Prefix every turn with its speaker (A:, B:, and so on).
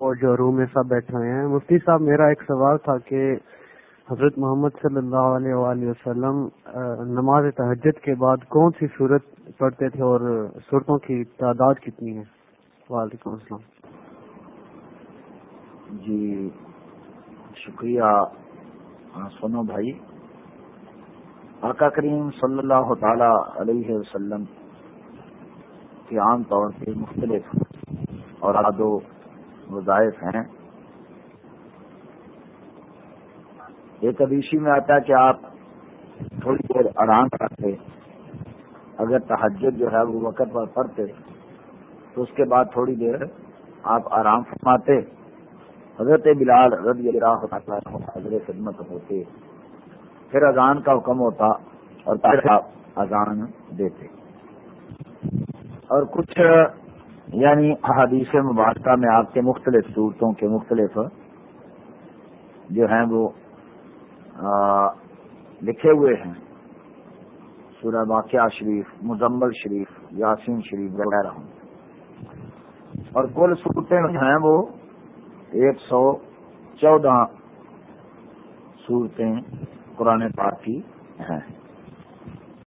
A: اور جو روم میں سب بیٹھے ہوئے ہیں۔ مفتی صاحب، میرا ایک سوال تھا کہ حضرت محمد صلی اللہ علیہ وآلہ وسلم نماز تہجد کے بعد کون سی صورت پڑھتے تھے اور صورتوں کی تعداد کتنی ہے؟ وعلیکم السلام۔
B: جی شکریہ۔ ہاں، سنو بھائی۔ آقا کریم صلی اللہ تعالی علیہ وسلم کے عام طور پہ مختلف اور آدو وظائف ہیں۔ ایک ادیشی میں آتا ہے کہ آپ تھوڑی دیر آرام کرتے، اگر تحجد جو ہے وہ وقت پر پڑھتے، تو اس کے بعد تھوڑی دیر آپ آرام فرماتے۔ حضرت بلال رضی اللہ حضرت خدمت ہوتے، پھر اذان کا حکم ہوتا اور پھر آپ اذان دیتے۔ اور کچھ یعنی احادیث مبارکہ میں آپ کے مختلف صورتوں کے مختلف جو ہیں وہ لکھے ہوئے ہیں۔ سورہ واقعہ شریف، مزمل شریف، یاسین شریف وغیرہ ہوں۔ اور کل صورتیں جو ہیں وہ ایک سو چودہ صورتیں قرآن پاک کی ہیں۔